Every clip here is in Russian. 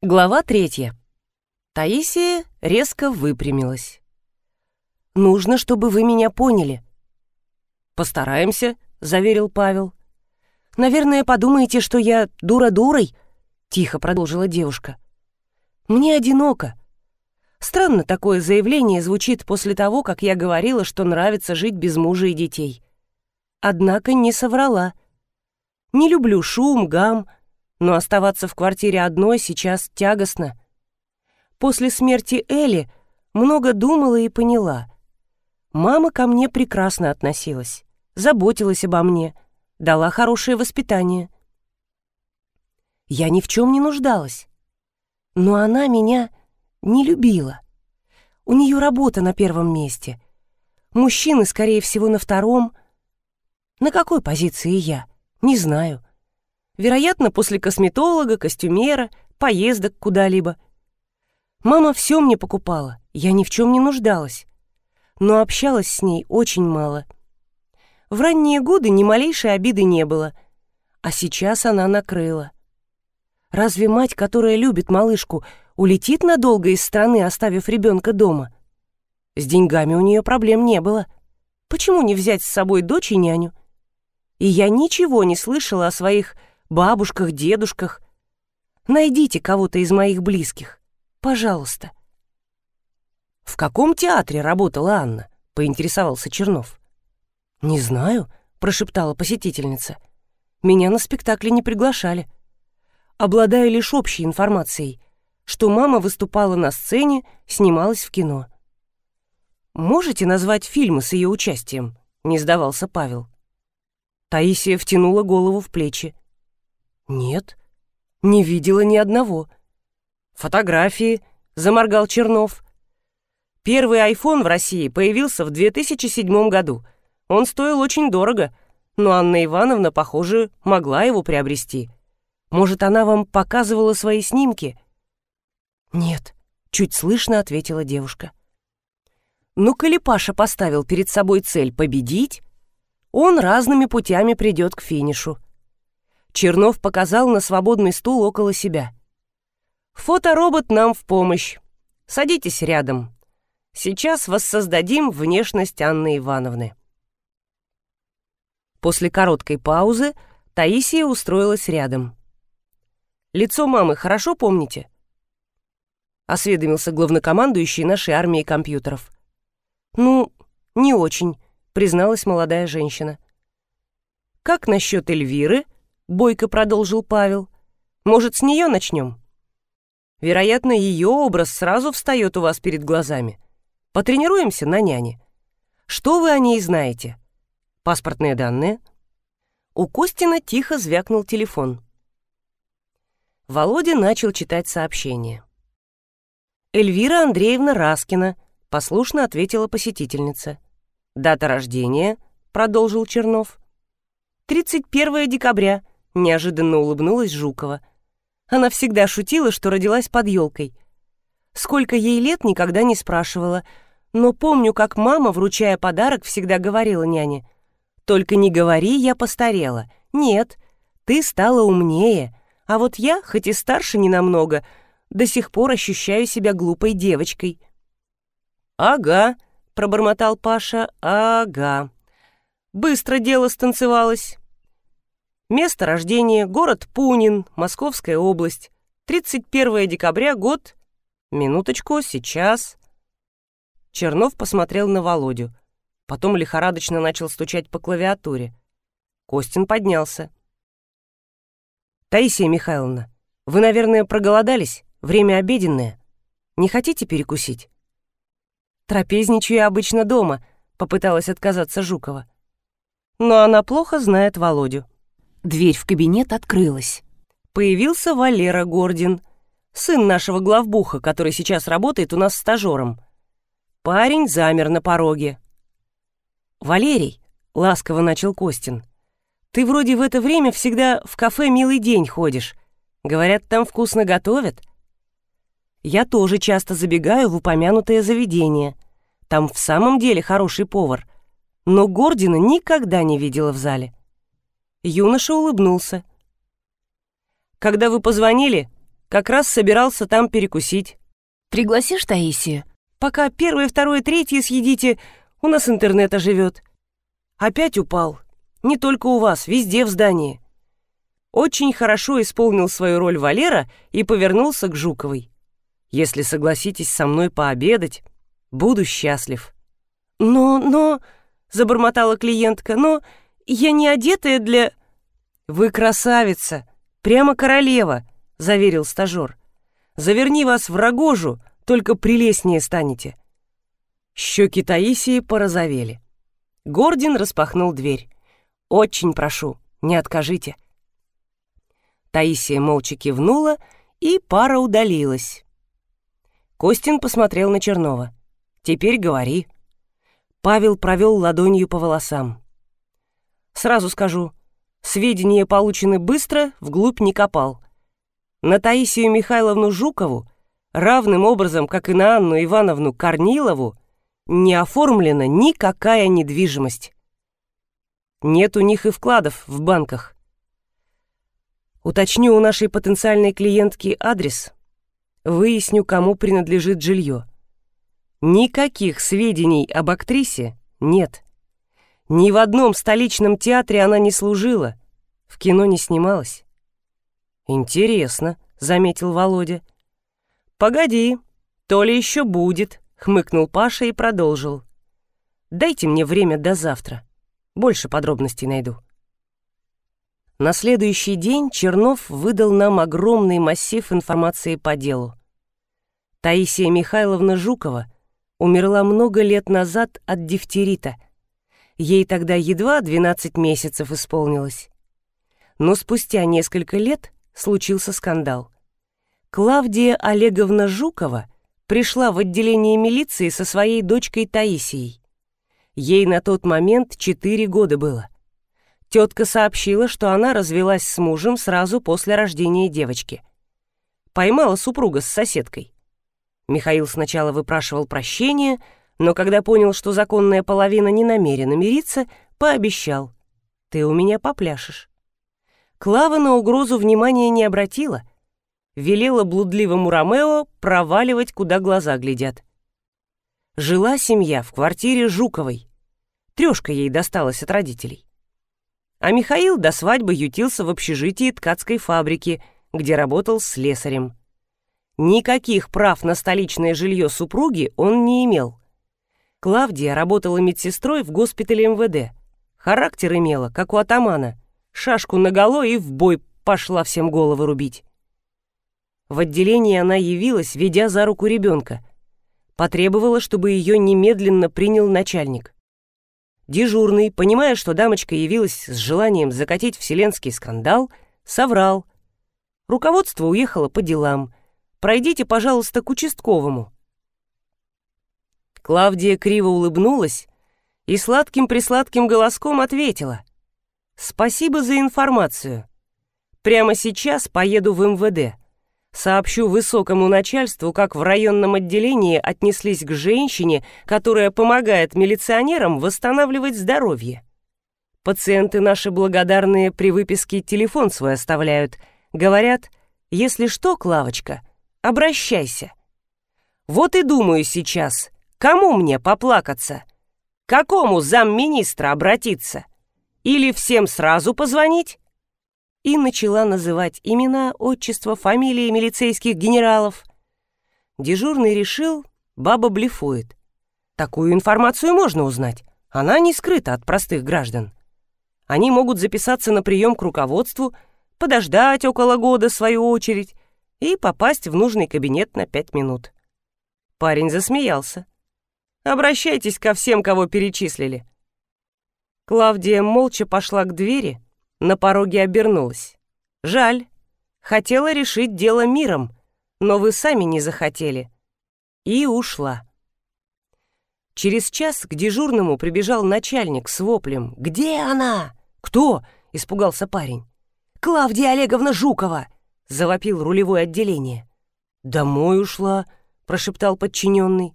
Глава третья. Таисия резко выпрямилась. «Нужно, чтобы вы меня поняли». «Постараемся», — заверил Павел. «Наверное, подумаете, что я дура дурой», — тихо продолжила девушка. «Мне одиноко. Странно такое заявление звучит после того, как я говорила, что нравится жить без мужа и детей. Однако не соврала. Не люблю шум, гам, но оставаться в квартире одной сейчас тягостно. После смерти Элли много думала и поняла. Мама ко мне прекрасно относилась, заботилась обо мне, дала хорошее воспитание. Я ни в чем не нуждалась. Но она меня не любила. У нее работа на первом месте. Мужчины, скорее всего, на втором. На какой позиции я? Не знаю. Вероятно, после косметолога, костюмера, поездок куда-либо. Мама все мне покупала, я ни в чем не нуждалась. Но общалась с ней очень мало. В ранние годы ни малейшей обиды не было, а сейчас она накрыла. Разве мать, которая любит малышку, улетит надолго из страны, оставив ребенка дома? С деньгами у нее проблем не было. Почему не взять с собой дочь и няню? И я ничего не слышала о своих бабушках, дедушках. Найдите кого-то из моих близких. Пожалуйста. «В каком театре работала Анна?» — поинтересовался Чернов. «Не знаю», — прошептала посетительница. «Меня на спектакле не приглашали. Обладаю лишь общей информацией, что мама выступала на сцене, снималась в кино». «Можете назвать фильмы с ее участием?» — не сдавался Павел. Таисия втянула голову в плечи. «Нет, не видела ни одного». «Фотографии», — заморгал Чернов. «Первый айфон в России появился в 2007 году. Он стоил очень дорого, но Анна Ивановна, похоже, могла его приобрести. Может, она вам показывала свои снимки?» «Нет», — чуть слышно ответила девушка. «Ну, коли Паша поставил перед собой цель победить, он разными путями придет к финишу. Чернов показал на свободный стул около себя. «Фоторобот нам в помощь. Садитесь рядом. Сейчас воссоздадим внешность Анны Ивановны». После короткой паузы Таисия устроилась рядом. «Лицо мамы хорошо помните?» Осведомился главнокомандующий нашей армией компьютеров. «Ну, не очень», — призналась молодая женщина. «Как насчет Эльвиры?» — бойко продолжил Павел. «Может, с нее начнем?» Вероятно, ее образ сразу встает у вас перед глазами. Потренируемся на няне. Что вы о ней знаете? Паспортные данные?» У Костина тихо звякнул телефон. Володя начал читать сообщение. «Эльвира Андреевна Раскина», — послушно ответила посетительница. «Дата рождения», — продолжил Чернов. «31 декабря», Неожиданно улыбнулась Жукова. Она всегда шутила, что родилась под елкой. Сколько ей лет, никогда не спрашивала. Но помню, как мама, вручая подарок, всегда говорила няне. «Только не говори, я постарела. Нет, ты стала умнее. А вот я, хоть и старше ненамного, до сих пор ощущаю себя глупой девочкой». «Ага», — пробормотал Паша, — «ага». Быстро дело станцевалось. Место рождения – город Пунин, Московская область. 31 декабря, год... Минуточку, сейчас... Чернов посмотрел на Володю. Потом лихорадочно начал стучать по клавиатуре. Костин поднялся. «Таисия Михайловна, вы, наверное, проголодались? Время обеденное. Не хотите перекусить?» «Трапезничаю обычно дома», — попыталась отказаться Жукова. Но она плохо знает Володю. Дверь в кабинет открылась. Появился Валера Гордин, сын нашего главбуха, который сейчас работает у нас стажером. Парень замер на пороге. «Валерий», — ласково начал Костин, — «ты вроде в это время всегда в кафе «Милый день» ходишь. Говорят, там вкусно готовят». Я тоже часто забегаю в упомянутое заведение. Там в самом деле хороший повар. Но Гордина никогда не видела в зале. Юноша улыбнулся. «Когда вы позвонили, Как раз собирался там перекусить. Пригласишь Таисию? Пока первое, второе, третье съедите, у нас интернет оживет. Опять упал. Не только у вас, везде в здании. Очень хорошо исполнил свою роль Валера и повернулся к Жуковой. Если согласитесь со мной пообедать, буду счастлив. Но, но, забормотала клиентка, но я не одетая для... Вы красавица, прямо королева, заверил стажер. Заверни вас в рогожу, только прелестнее станете. Щеки Таисии порозовели. Гордин распахнул дверь. «Очень прошу, не откажите». Таисия молча кивнула, и пара удалилась. Костин посмотрел на Чернова. «Теперь говори». Павел провел ладонью по волосам. «Сразу скажу, сведения получены быстро, вглубь не копал. На Таисию Михайловну Жукову, равным образом, как и на Анну Ивановну Корнилову, не оформлена никакая недвижимость. Нет у них и вкладов в банках. Уточню у нашей потенциальной клиентки адрес. Выясню, кому принадлежит жилье. Никаких сведений об актрисе нет. Ни в одном столичном театре она не служила, в кино не снималась. «Интересно», — заметил Володя. «Погоди, то ли еще будет», — хмыкнул Паша и продолжил. «Дайте мне время до завтра. Больше подробностей найду». На следующий день Чернов выдал нам огромный массив информации по делу. Таисия Михайловна Жукова умерла много лет назад от дифтерита. Ей тогда едва 12 месяцев исполнилось. Но спустя несколько лет случился скандал. Клавдия Олеговна Жукова пришла в отделение милиции со своей дочкой Таисией. Ей на тот момент 4 года было. Тетка сообщила, что она развелась с мужем сразу после рождения девочки. Поймала супруга с соседкой. Михаил сначала выпрашивал прощения, но когда понял, что законная половина не намерена мириться, пообещал. «Ты у меня попляшешь». Клава на угрозу внимания не обратила. Велела блудливому Ромео проваливать, куда глаза глядят. Жила семья в квартире Жуковой. Трешка ей досталась от родителей а Михаил до свадьбы ютился в общежитии ткацкой фабрики, где работал слесарем. Никаких прав на столичное жилье супруги он не имел. Клавдия работала медсестрой в госпитале МВД. Характер имела, как у атамана. Шашку наголо и в бой пошла всем головы рубить. В отделении она явилась, ведя за руку ребенка. Потребовала, чтобы ее немедленно принял начальник. Дежурный, понимая, что дамочка явилась с желанием закатить вселенский скандал, соврал. Руководство уехало по делам. Пройдите, пожалуйста, к участковому. Клавдия криво улыбнулась и сладким-присладким голоском ответила. «Спасибо за информацию. Прямо сейчас поеду в МВД. Сообщу высокому начальству, как в районном отделении отнеслись к женщине, которая помогает милиционерам восстанавливать здоровье. Пациенты наши благодарные при выписке телефон свой оставляют. Говорят, если что, Клавочка, обращайся. Вот и думаю сейчас, кому мне поплакаться? Какому замминистра обратиться? Или всем сразу позвонить? и начала называть имена, отчества, фамилии милицейских генералов. Дежурный решил, баба блефует. Такую информацию можно узнать. Она не скрыта от простых граждан. Они могут записаться на прием к руководству, подождать около года свою очередь и попасть в нужный кабинет на пять минут. Парень засмеялся. «Обращайтесь ко всем, кого перечислили». Клавдия молча пошла к двери, на пороге обернулась. «Жаль. Хотела решить дело миром, но вы сами не захотели». И ушла. Через час к дежурному прибежал начальник с воплем. «Где она?» «Кто?» — испугался парень. «Клавдия Олеговна Жукова!» — завопил рулевое отделение. «Домой ушла», — прошептал подчиненный.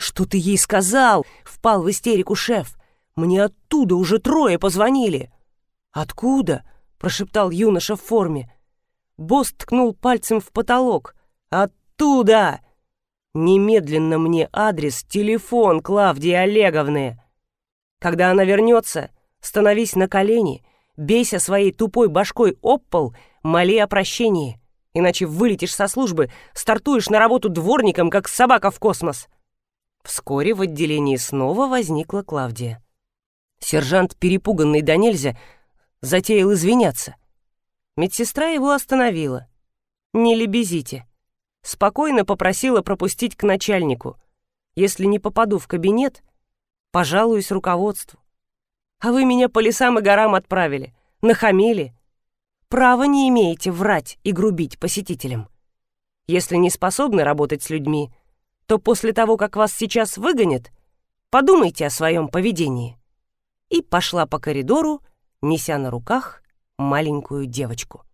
«Что ты ей сказал?» — впал в истерику шеф. «Мне оттуда уже трое позвонили». «Откуда?» — прошептал юноша в форме. Босс ткнул пальцем в потолок. «Оттуда!» «Немедленно мне адрес, телефон Клавдии Олеговны!» «Когда она вернется, становись на колени, бейся своей тупой башкой об пол, моли о прощении, иначе вылетишь со службы, стартуешь на работу дворником, как собака в космос!» Вскоре в отделении снова возникла Клавдия. Сержант, перепуганный до нельзя, затеял извиняться. Медсестра его остановила. «Не лебезите». Спокойно попросила пропустить к начальнику. «Если не попаду в кабинет, пожалуюсь руководству. А вы меня по лесам и горам отправили, нахамили. Права не имеете врать и грубить посетителям. Если не способны работать с людьми, то после того, как вас сейчас выгонят, подумайте о своем поведении». И пошла по коридору, неся на руках маленькую девочку.